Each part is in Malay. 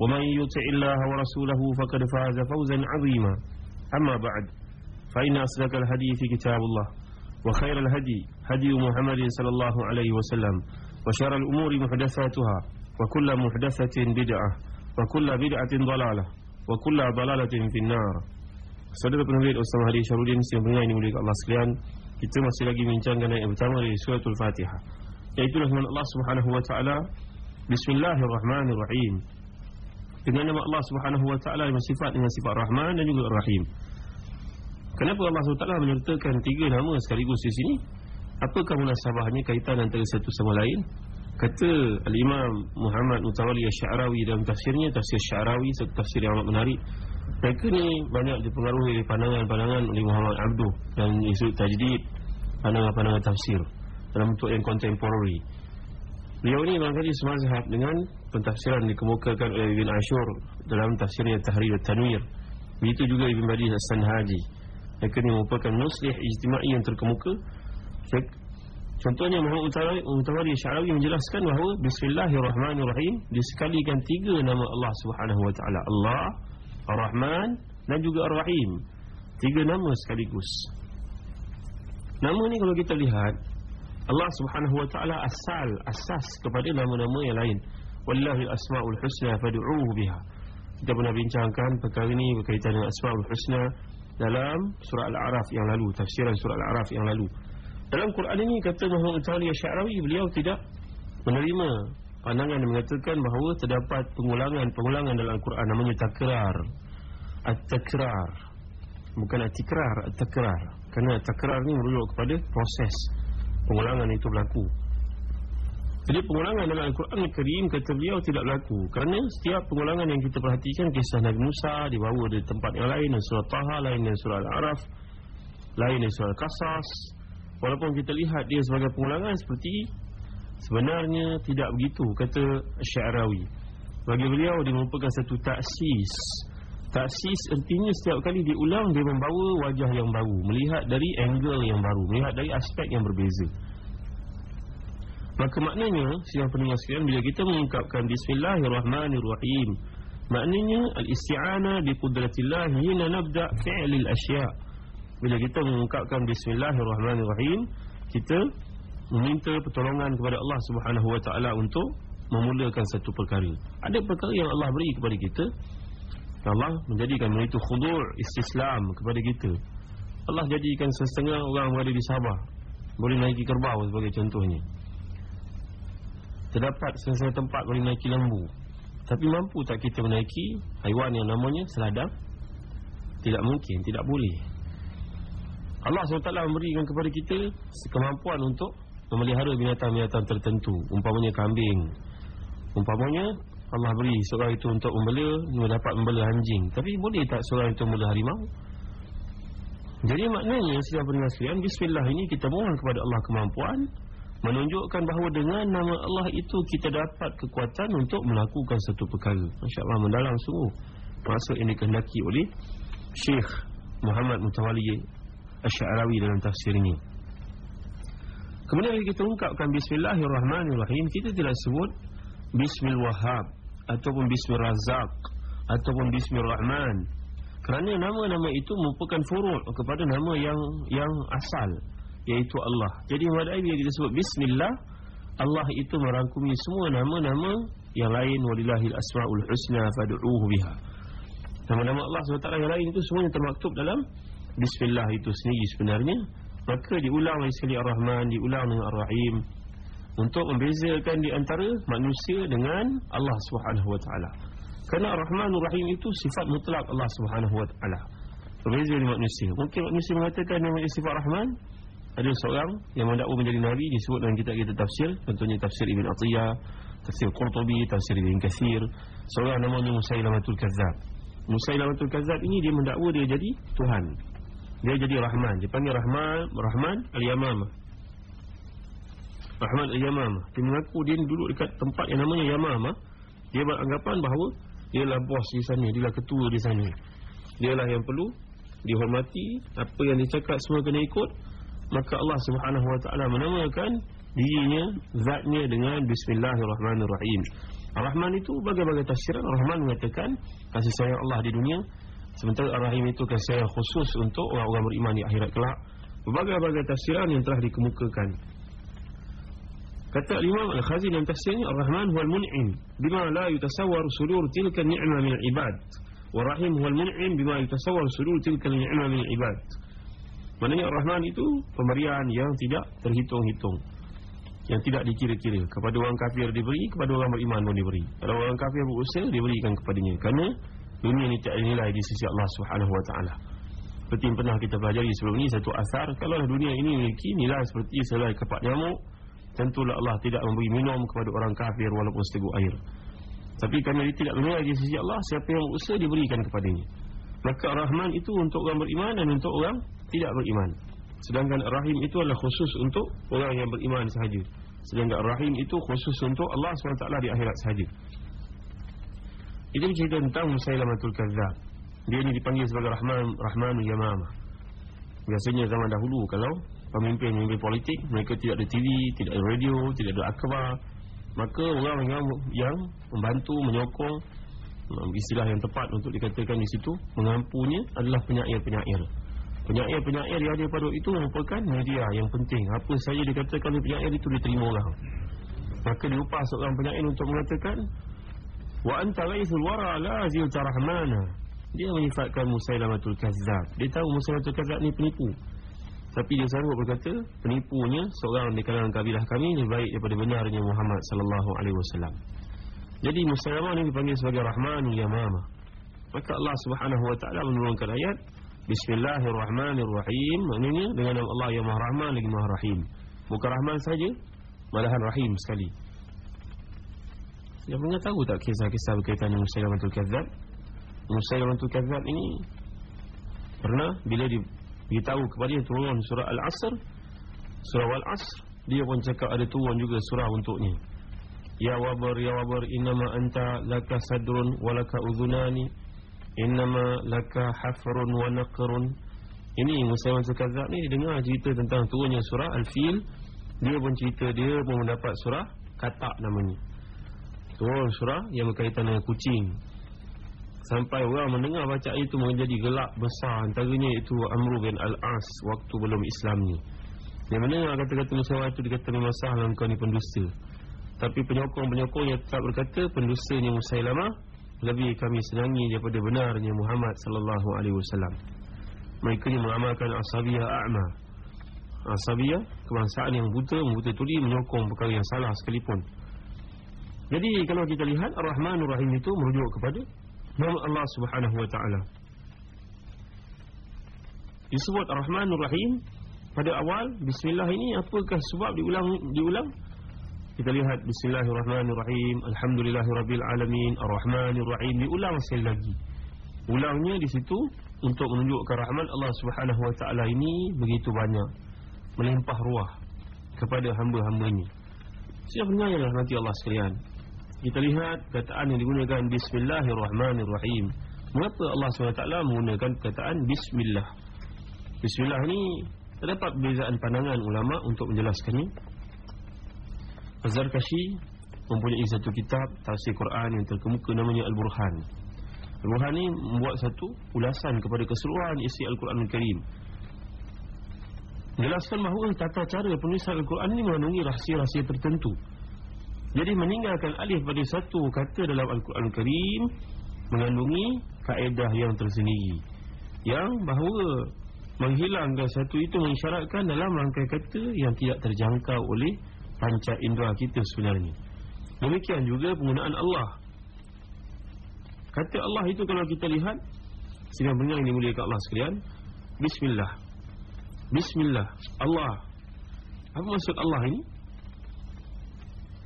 ومن يطع الله ورسوله فقد فاز فوزا عظيما أما بعد فإن أصدق الحديث كتاب الله وخير الهدي هدي محمد صلى الله عليه وسلم وشر الأمور محدثاتها وكل محدثة بدعة وكل بدعة ضلالة وكل ضلالة في النار Saudara penulis Ustaz Hadi Syarudin Yang pendengar ini mulia Allah sekalian Kita masih lagi bincangkan ayat yang pertama dari suratul Fatihah Iaitu firman Allah Subhanahu wa taala Bismillahirrahmanirrahim Dengan nama Allah Subhanahu wa taala dengan sifat dengan sifat Rahman dan juga Rahim Kenapa Allah SWT menyertakan tiga nama sekaligus di sini? Apakah munasabahnya kaitan antara satu sama lain? Kata Al-Imam Muhammad Mutawali Asy'arawi dalam tafsirnya Tafsir Sy'arawi satu tafsir yang amat menarik Mereka ni banyak dipengaruhi oleh pandangan-pandangan oleh Muhammad Abduh Dan isu tajdid Pandangan-pandangan tafsir Dalam bentuk yang contemporary Beliau ni barangkali semazhab dengan Pentafsiran dikemukakan oleh Ibn Ashur Dalam tafsirnya Tahrir Tanwir. Begitu juga Ibn Badi Hassan Haji Mereka ni merupakan muslih ijtimai yang terkemuka. Contohnya Muhammad Utawari Syarawi menjelaskan bahawa Bismillahirrahmanirrahim Disekalikan tiga nama Allah Subhanahu Wa Taala. Allah, Ar-Rahman dan juga Ar-Rahim. Tiga nama sekaligus. Nama ni kalau kita lihat Allah Subhanahu Wa Taala asal Asas kepada nama-nama yang lain Wallahi asma'ul husna fadu'uhu biha Kita pernah bincangkan perkara ini berkaitan dengan asma'ul husna Dalam surah Al-A'raf yang lalu Tafsiran surah Al-A'raf yang lalu dalam Quran ini kata Muhammad Tawali Asy'arawi beliau tidak menerima pandangan yang mengatakan bahawa terdapat pengulangan-pengulangan dalam Quran namanya takrar. At-takrar. Bukan at-tikrar, at-takrar. Kerana takrar ni merujuk kepada proses pengulangan itu berlaku. Jadi pengulangan dalam Al-Quran Al-Karim kata beliau tidak berlaku. Kerana setiap pengulangan yang kita perhatikan Kisah Nabi Musa dibawa di tempat yang lain Dan surah Taha lain dan surah Al-Araf Lain dan surah Al-Qasas. Walaupun kita lihat dia sebagai pengulangan seperti Sebenarnya tidak begitu Kata Syarawi. Bagi beliau dia merupakan satu taksis Taksis artinya setiap kali diulang Dia membawa wajah yang baru. Melihat dari angle yang baru. Melihat dari aspek yang berbeza. Maka maknanya Siang pendengar sekalian Bila kita mengungkapkan Bismillahirrahmanirrahim Maknanya Al-isti'ana bi kudratillah Hina nabda' fi'lil asya' Bila kita mengungkapkan Bismillahirrahmanirrahim Kita Meminta pertolongan kepada Allah Subhanahu Wa Taala untuk Memulakan satu perkara. Ada perkara yang Allah beri kepada kita Allah menjadikan itu khudur Istislam kepada kita. Allah jadikan setengah orang berada di Sabah Boleh naiki kerbau sebagai contohnya. Terdapat setengah tempat boleh naiki lembu Tapi mampu tak kita menaiki Haiwan yang namanya seladang? Tidak mungkin, tidak boleh. Allah SWT memberikan kepada kita Kemampuan untuk Memelihara binatang-binatang tertentu. Umpamanya kambing. Umpamanya Allah beri seorang itu untuk membela Dia dapat membela anjing. Tapi boleh tak seorang itu membela harimau? Jadi maknanya Setiap sekalian Bismillah ini kita mohon kepada Allah kemampuan Menunjukkan bahawa dengan nama Allah itu Kita dapat kekuatan untuk melakukan satu perkara. Masya Allah mendalam sungguh Maksud yang dikehendaki oleh Syekh Muhammad Mutawali Asy'arawi dalam tafsir ini. Kemudian kita ungkapkan bismillahirrahmanirrahim, kita tidak sebut bismil wahhab ataupun bismil razak ataupun bismil rahman. Kerana nama-nama itu merupakan furud kepada nama yang yang asal iaitu Allah. Jadi bila kita sebut bismillah, Allah itu merangkumi semua nama-nama yang lain walillahil asmaul husna fad'uuhu biha. Nama-nama Allah SWT yang lain itu semuanya termaktub dalam Bismillah itu sendiri sebenarnya Maka diulang sekali Ar-Rahman Diulang dengan Ar-Rahim Untuk membezakan di antara manusia dengan Allah SWT Kerana Ar-Rahman Ar-Rahim itu sifat mutlak Allah SWT Berbeza dengan manusia. Mungkin manusia mengatakan nama sifat Rahman Ada seorang yang mendakwa menjadi Nabi Disebut dalam kitab-kitab tafsir Contohnya tafsir Ibn Atiyah Tafsir Qurtubi, tafsir Ibn Kathir Seorang namanya Musailamatul Kazab Musailamatul Kazab ini dia mendakwa dia jadi Tuhan. Dia jadi Rahman. Dia panggil Rahman Rahman Al-Yamamah Rahman Al-Yamamah Dia mengaku dia duduk dekat tempat yang namanya Yamamah Dia beranggapan bahawa Dia lah bos di sana Dia lah ketua di sana. Dia lah yang perlu Dihormati Apa yang dia cakap semua kena ikut. Maka Allah subhanahu wa ta'ala menamakan Dirinya Zatnya dengan Bismillahirrahmanirrahim. Ar-Rahman itu bagai-bagai tafsiran. Ar-Rahman mengatakan kasih sayang Allah di dunia Sementara Ar-Rahim itu kasih sayang khusus untuk orang-orang beriman di akhirat kelak. Berbagai-bagai tafsiran yang telah dikemukakan Kata Imam Al-Khazin yang tafsirnya Ar-Rahman huwal mun'im Bima la yutasawar surur tilka ni'ma min ibad. Wa-Rahim huwal mun'im bima yutasawar surur tilka ni'ma min ibad. Maknanya Ar-Rahman itu pemberian yang tidak terhitung-hitung. Yang tidak dikira-kira. Kepada orang kafir diberi kepada orang beriman pun diberi. Kalau orang kafir berusaha diberikan kepadanya. Kerana dunia ini tak nilai di sisi Allah Subhanahu wa taala. Seperti yang pernah kita pelajari sebelum ini satu asar kalau dunia ini memiliki nilai seperti selai kepak nyamuk tentulah Allah tidak memberi minum kepada orang kafir walaupun seteguk air. Tapi kerana dia tidak bernilai di sisi Allah siapa yang berusaha diberikan kepadanya. Maka Rahman itu untuk orang beriman dan untuk orang tidak beriman. Sedangkan Rahim itu adalah khusus untuk orang yang beriman sahaja. Sedangkan Rahim itu khusus untuk Allah SWT di akhirat sahaja. Itu cerita tentang Musailamatul Kazab Dia ini dipanggil sebagai Rahman Rahman Yamamah. Biasanya zaman dahulu kalau pemimpin-pemimpin politik Mereka tidak ada TV, tidak ada radio, tidak ada akbar Maka orang yang, yang membantu, menyokong Istilah yang tepat untuk dikatakan di situ Mengampunya adalah penyair-penyair. Penyair-penyair yang ada pada itu merupakan media yang penting. Apa saja dikatakan oleh penyair itu diterima orang. Maka diupah seorang penyair untuk mengatakan Wa anta ghaisul wara la zilta rahmana. Dia menyifatkan Musailamatul Kazzab. Dia tahu Musailamatul Kazzab ni penipu Tapi dia sanggup berkata Penipunya seorang di kalangan kabilah kami Lebih baik daripada benarnya Muhammad Sallallahu Alaihi Wasallam. Jadi Musailamah ini dipanggil sebagai Rahmanul Yamamah Maka Allah Subhanahu Wa Taala menurunkan ayat Bismillahirrahmanirrahim. Maknanya dengan nama Allah yang maha rahman lagi maha rahim. Bukan rahman saja Malahan rahim sekali. Yang pernah tahu tak kisah-kisah berkaitan dengan Musailamatul Kazab Musailamatul Kazab ini Pernah bila diberitahu kepada dia turun surah Al-Asr. Surah Al-Asr Dia pun cakap ada turun juga surah untuknya. Ya wabar ya wabar Innama anta laka sadrun walaka udhunani Innama laka hafrun wa naqrun. Ini Musaiwan Sekazab ni dengar cerita tentang turunnya surah Al-Fil. Dia pun cerita dia pun mendapat surah Katak namanya. Turun surah yang berkaitan dengan kucing Sampai orang mendengar baca itu menjadi gelap besar Antaranya itu Amru bin Al-As Waktu belum Islam ni Yang mendengar kata-kata Musaiwan itu Dia kata memang sah engkau ni pendusta Tapi penyokong-penyokong yang tetap berkata Pendustanya Musailamah lebih kami senangi daripada benarnya Muhammad sallallahu alaihi wasallam. Mereka yang mengamalkan asabiyah a'ma. Asabiyah kebangsaan yang buta, buta tuli menyokong perkara yang salah sekalipun. Jadi kalau kita lihat Ar-Rahmanur Rahim itu merujuk kepada nama Allah Subhanahu wa taala. Disebut Ar-Rahmanur Rahim. Pada awal bismillah ini apakah sebab diulang diulang? Kita lihat Bismillahirrahmanirrahim Alhamdulillahirrabbilalamin Ar-Rahmanirrahim Diulang sekali lagi. Ulangnya di situ Untuk menunjukkan rahmat Allah subhanahu wa ta'ala ini Begitu banyak. Melimpah ruah Kepada hamba-hambanya. Siapa dengar nanti Allah sekalian Kita lihat kataan yang digunakan Bismillahirrahmanirrahim Mengapa Allah SWT menggunakan kataan Bismillah Bismillah ini Terdapat perbezaan pandangan ulama Untuk menjelaskannya Az-Zarkashi mempunyai satu kitab tafsir Quran yang terkemuka namanya Al-Burhan. Al-Burhan ini membuat satu ulasan kepada keseluruhan isi Al-Quran Al-Karim. Jelaskan bahawa tata cara penulisan Al-Quran ini mengandungi rahsia-rahsia tertentu. Jadi meninggalkan alif pada satu kata dalam Al-Quran Al-Karim mengandungi kaedah yang tersendiri. Yang bahawa menghilangkan satu itu mengisyaratkan dalam rangkai kata yang tidak terjangkau oleh panca indera kita sebenarnya. Demikian juga penggunaan Allah. Kata Allah itu kalau kita lihat sidang pendengar yang dimuliakan Allah sekalian Bismillah. Bismillah. Allah. Apa maksud Allah ini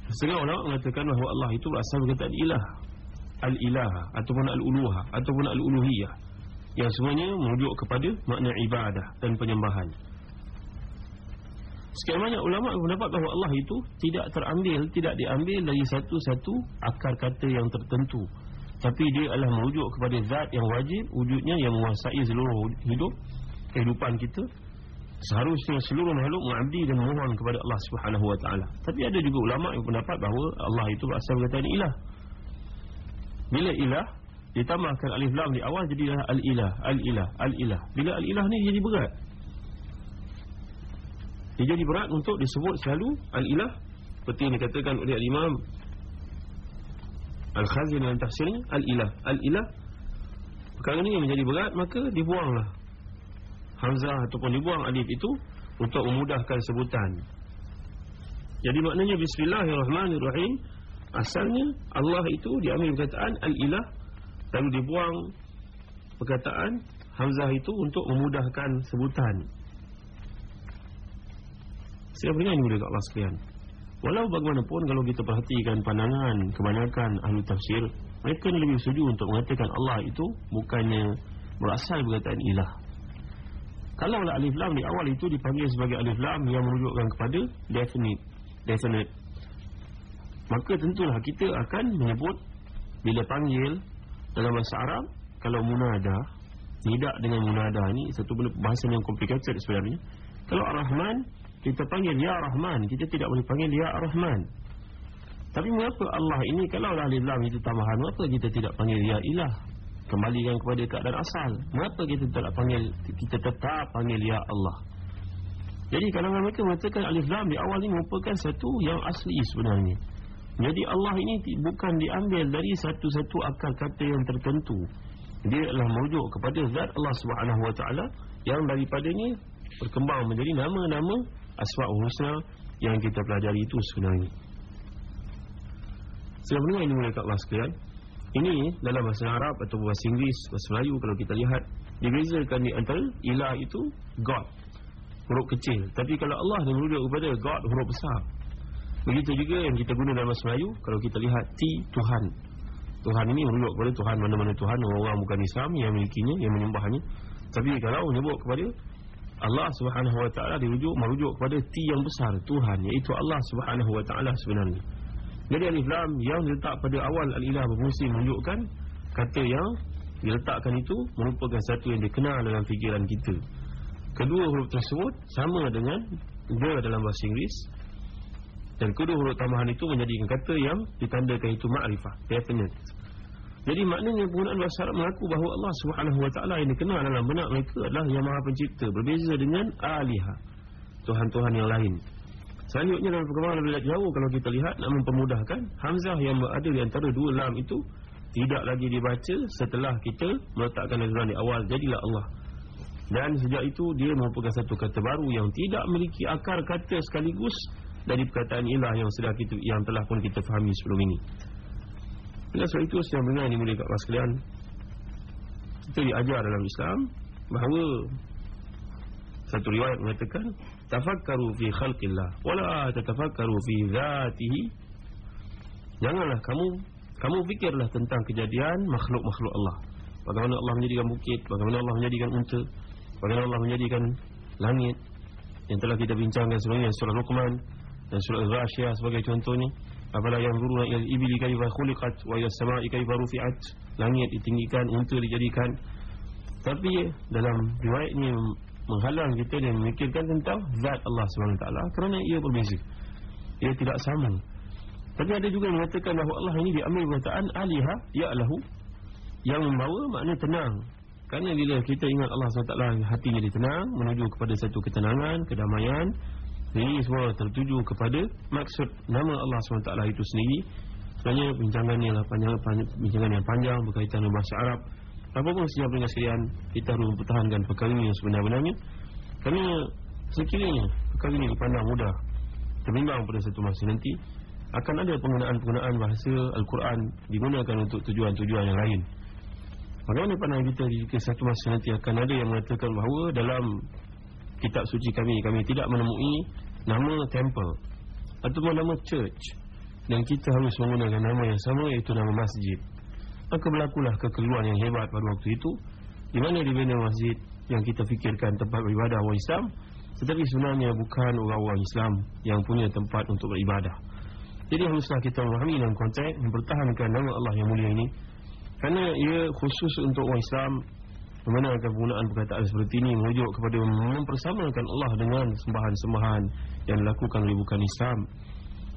Setengah orang mengatakan bahawa Allah itu berasal berkataan ilah. Al-ilah Ataupun al-uluha Ataupun al-uluhiyah. Yang semuanya merujuk kepada makna ibadah dan penyembahan. Sekian banyak ulama mendapat bahawa Allah itu Tidak terambil, tidak diambil dari satu-satu akar kata yang tertentu. Tapi dia adalah merujuk kepada zat yang wajib Wujudnya yang menguasai seluruh hidup Kehidupan kita Seharusnya seluruh makhluk mengabdi dan memohon kepada Allah Subhanahu wa taala. Tapi ada juga ulama yang pendapat bahawa Allah itu berasal dari ilah. Bila ilah ditambahkan alif lam di awal jadilah al-ilah, al-ilah, al-ilah. Bila al-ilah ni jadi berat. Dia jadi berat untuk disebut selalu al-ilah seperti yang dikatakan oleh al-Imam Al-Khazin dalam tafsirnya al-ilah, al-ilah. Perkara ini menjadi berat maka dibuanglah Hamzah ataupun dibuang alif itu untuk memudahkan sebutan. Jadi maknanya bismillahirrahmanirrahim asalnya Allah itu diambil perkataan al-ilah lalu dibuang perkataan hamzah itu untuk memudahkan sebutan. Saya berikan ini Allah sekalian. Walau bagaimanapun kalau kita perhatikan pandangan kebanyakan ahli tafsir, mereka lebih setuju untuk mengatakan Allah itu bukannya berasal perkataan ilah kalau lah alif lam di awal itu dipanggil sebagai alif lam yang menunjukkan kepada definite, definite. Maka tentulah kita akan menyebut bila panggil dalam bahasa Arab kalau munada tidak dengan munada ni satu bahasa yang complicated sebenarnya. Kalau Ar-Rahman kita panggil ya Rahman, kita tidak boleh panggil ya Ar-Rahman. Tapi mengapa Allah ini kalau alif lam itu tambahan, mengapa kita tidak panggil ya Ilah? Kembalikan kepada keadaan asal. Mengapa kita tak panggil kita tetap panggil ya Allah? Jadi kalangan mereka mengatakan alif lam di awal ini merupakan satu yang asli sebenarnya. Jadi Allah ini bukan diambil dari satu-satu akal kata yang tertentu. Dia adalah merujuk kepada zat Allah taala yang daripadanya berkembang menjadi nama-nama asmaul husna yang kita pelajari itu sebenarnya. Sebenarnya ini mereka Allah sekalian ini dalam bahasa Arab atau bahasa Inggeris, bahasa Melayu kalau kita lihat dibezakan di antara ilah itu God huruf kecil. Tapi kalau Allah dia merujuk kepada God huruf besar. Begitu juga yang kita guna dalam bahasa Melayu kalau kita lihat T Tuhan. Tuhan ini merujuk kepada Tuhan mana-mana Tuhan orang bukan Islam yang memilikinya, yang menyembahnya. Tapi kalau menyebut kepada Allah Subhanahu Wa Taala dirujuk merujuk kepada T yang besar Tuhan iaitu Allah Subhanahu Wa Taala sebenarnya. Jadi alif lam yang diletak pada awal al-ilah berfungsi menunjukkan kata yang diletakkan itu merupakan satu yang dikenal dalam fikiran kita. Kedua huruf tersebut sama dengan the dalam bahasa Inggeris dan kedua huruf tambahan itu menjadikan kata yang ditandakan itu ma'rifah, definite. Jadi maknanya penggunaan bahasa Arab mengaku bahawa Allah Subhanahu Wa Taala yang dikenal dalam benak mereka adalah yang Maha Pencipta berbeza dengan alihah Tuhan-Tuhan yang lain Selanjutnya dalam perkembangan lebih jauh kalau kita lihat nak mempermudahkan Hamzah yang berada di antara dua lam itu tidak lagi dibaca setelah kita meletakkan alif di awal jadilah Allah. Dan sejak itu dia merupakan satu kata baru yang tidak memiliki akar kata sekaligus dari perkataan ilah yang sudah kita yang telah pun kita fahami sebelum ini. Oleh sebab itu saya mengenai ini kat sekalian Kita diajar dalam Islam Bahawa Satu riwayat mengatakan tafakkaru fi khalqillah wala tatafakkaru fi zatihi janganlah kamu kamu fikirlah tentang kejadian makhluk-makhluk Allah. Bagaimana Allah menjadikan bukit bagaimana Allah menjadikan unta bagaimana Allah menjadikan langit. Yang telah kita bincangkan sebelumnya surah Luqman dan surah Al-Ghashiyah sebagai contohnya apabila yang guru yang ibili kaifa khuliqat wa yas sama'i kaifa rufi'at. Langit ditinggikan unta dijadikan. Tapi dalam riwayat ini menghalang kita dan memikirkan tentang zat Allah SWT kerana ia berbeza. Ia tidak sama tapi ada juga yang mengatakan bahawa Allah ini diambil perkataan aliha ya'lahu yang membawa makna tenang. Kerana bila kita ingat Allah SWT hati jadi tenang menuju kepada satu ketenangan kedamaian ini semua tertuju kepada maksud nama Allah SWT itu sendiri. Sebenarnya bincangan yang panjang, panjang bincangan yang panjang berkaitan dengan bahasa Arab Apapun sejauh dengan sekalian Kita harus mempertahankan perkara ini sebenar-benarnya. Kerana sekiranya perkara ini dipandang mudah Terbimbang pada satu masa nanti Akan ada penggunaan-penggunaan bahasa Al-Quran Digunakan untuk tujuan-tujuan yang lain. Bagaimana pandang kita di satu masa nanti Akan ada yang mengatakan bahawa dalam Kitab suci kami Kami tidak menemui nama temple Ataupun nama church Dan kita harus menggunakan nama yang sama Iaitu nama masjid Maka berlakulah kekeluan yang hebat pada waktu itu. Di mana dibina masjid Yang kita fikirkan tempat beribadah orang Islam Tetapi sebenarnya bukan orang-orang Islam Yang punya tempat untuk beribadah. Jadi haruslah kita memahami dalam konteks Mempertahankan nama Allah yang mulia ini. Kerana ia khusus untuk orang Islam Bagaimana penggunaan perkataan seperti ini Merujuk kepada mempersamakan Allah Dengan sembahan-sembahan Yang dilakukan oleh bukan Islam.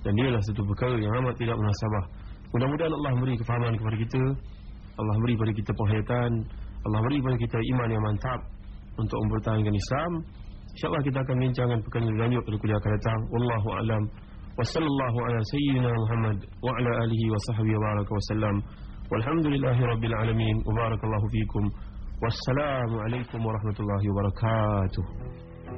Dan dia adalah satu perkara yang amat tidak menasabah Mudah-mudahan Allah beri kefahaman kepada kita. Allah beri kepada kita penghayatan. Allah beri kepada kita iman yang mantap Untuk mempertahankan Islam. InsyaAllah kita akan bincangkan perkara yang lanjut pada kuliah akan datang. Wallahu a'lam. Wa sallallahu ala sayyidina Muhammad Wa ala alihi wa sahbihi wa baraka wa sallam. Walhamdulillahi rabbil alamin. Wa barakallahu fikum. Wassalamualaikum warahmatullahi wabarakatuh